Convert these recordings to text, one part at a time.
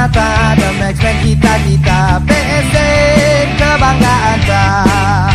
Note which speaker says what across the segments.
Speaker 1: Tak The Maxman kita-kita PSC kebanggaan tak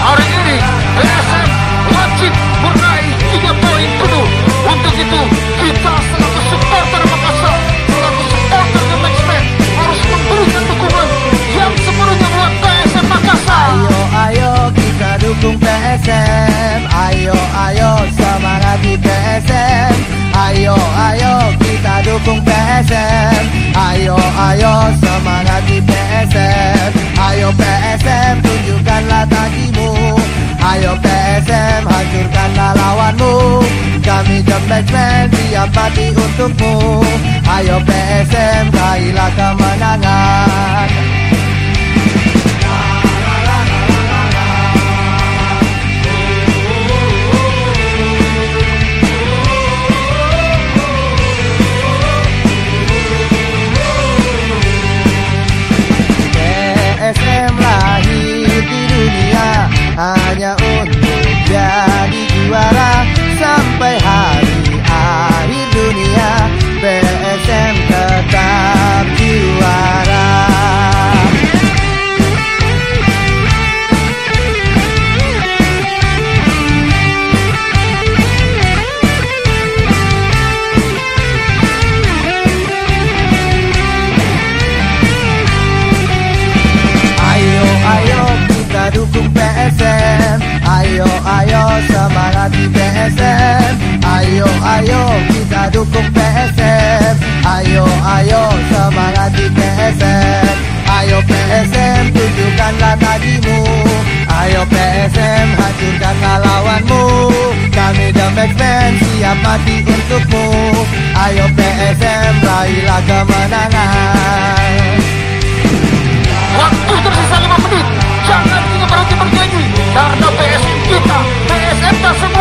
Speaker 2: Hari ini PSM wajib meraih 3 poin penuh. Untuk itu kita selaku supporter Makassar, selaku supporter The Maxman harus memberikan dukungan yang sepenuhnya buat PSM Makassar.
Speaker 1: Ayo ayo kita dukung PSM Ayo ayo semangati PSM Ayo ayo kita dukung PSM Ayo ayo semangati PSM Ayo PSM tunjukkanlah tajimu Ayo PSM hancurkanlah lawanmu. Kami The Batsman siap mati untukmu. Ayo PSM raihlah kemenangan Ayo kita dukung PSM Ayo ayo semangati PSM Ayo PSM tunjukkanlah tajimu Ayo PSM hancurkanlah lawanmu. Kami The Maxman siap mati untukmu. Ayo PSM raihlah kemenangan.
Speaker 2: Waktu tersisa 5 menit. Jangan kita berhenti bernyanyi. Karena PSM kita, PSM dan semua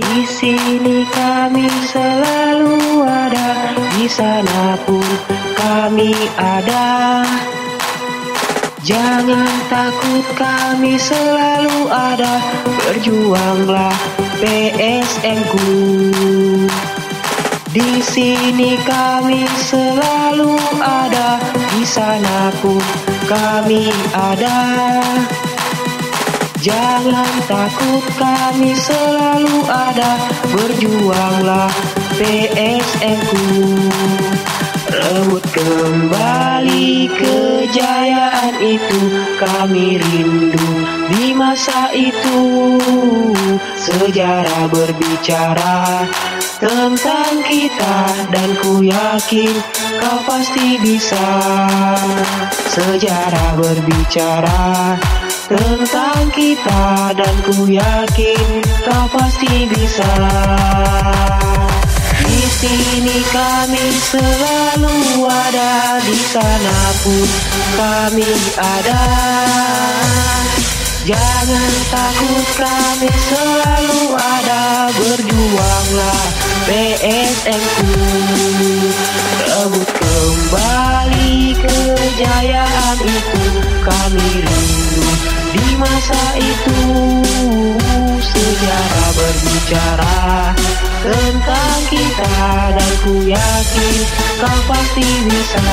Speaker 3: Di sini kami selalu ada, di sana pun kami ada. Jangan takut kami selalu ada, berjuanglah PSM ku. Di sini kami selalu ada, di sana pun kami ada. Jangan takut kami selalu ada. Berjuanglah PSM ku. Rebut kembali kejayaan itu. Kami rindu di masa itu. Sejarah berbicara tentang kita. Dan ku yakin kau pasti bisa. Sejarah berbicara tentang kita dan ku yakin kau pasti bisa. Di sini kami selalu ada, di sana pun kami ada. Jangan takut kami selalu ada, berjuanglah PSM ku. Masa itu sejarah berbicara tentang kita dan ku yakin kau pasti bisa.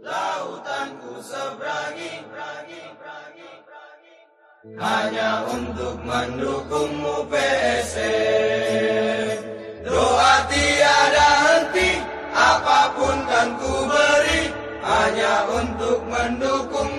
Speaker 1: Lautanku seberangi Hanya untuk mendukungmu PSM Doa tiada henti Apa pun kan ku beri. Hanya untuk mendukungmu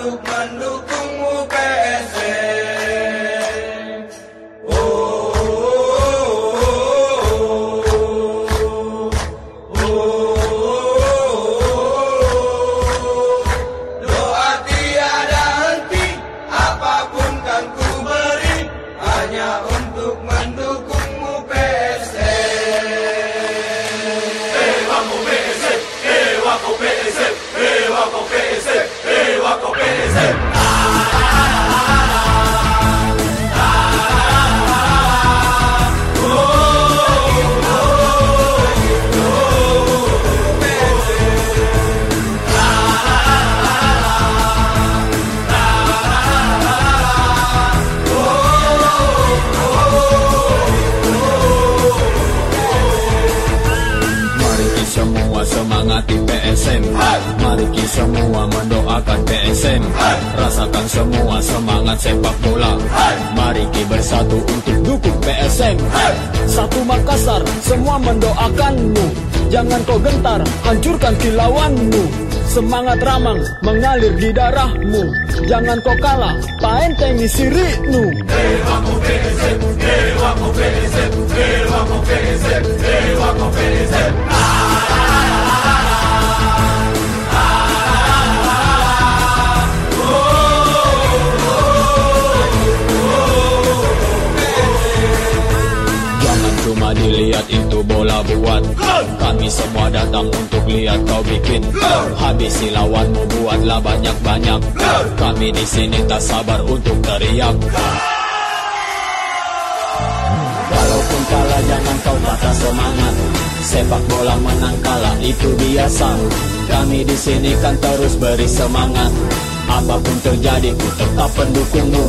Speaker 4: manduk manduk semua semangati PSM Mari kita semua mendoakan PSM Rasakan semua semangat sepak bola. Mari kita bersatu untuk dukung PSM Satu Makassar, semua mendoakanmu. Jangan kau gentar, hancurkan kilauanmu. Semangat ramang mengalir di darahmu. Jangan kau kalah, paenteng sirikmu Jangan Kami semua datang untuk lihat kau bikin Habisi lawanmu buatlah banyak-banyak Kami di sini tak sabar untuk teriak. Walaupun kalah jangan kau patah semangat Sepak bola menang kalah itu biasa. Kami di sini kan terus beri semangat. Apa pun terjadi ku tetap pendukungmu.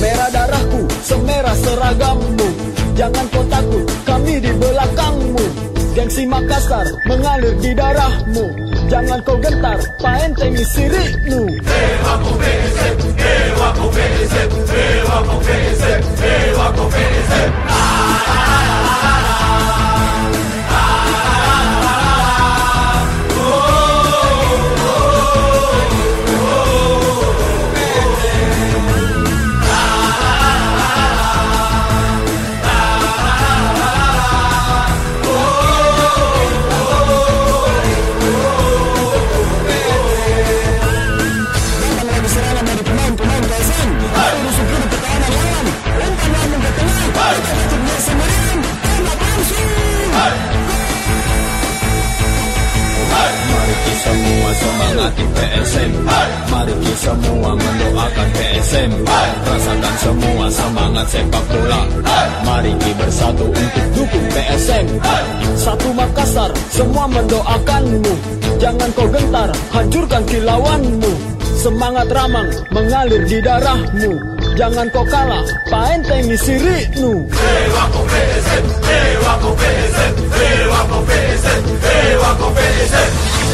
Speaker 4: Merah darahku, semerah seragammu. Jangan kau takut, kami di belakangmu Gengsi Makassar mengalir di darahmu. Jangan kau gentar, paentengi sirikmu. Hei wapu BNZ, hei wapu BNZ, hei wapu BNZ, hei semua mendoakan PSM Rasakan semua semangat sepak bola. Mari kita bersatu untuk dukung PSM Satu Makassar, semua mendoakanmu. Jangan kau gentar, hancurkan kilauanmu. Semangat ramang mengalir di darahmu. Jangan kau kalah, paenteng sirikmu.
Speaker 1: Wako PSM, eh wako PSM, eh wako PSM, wako PSM.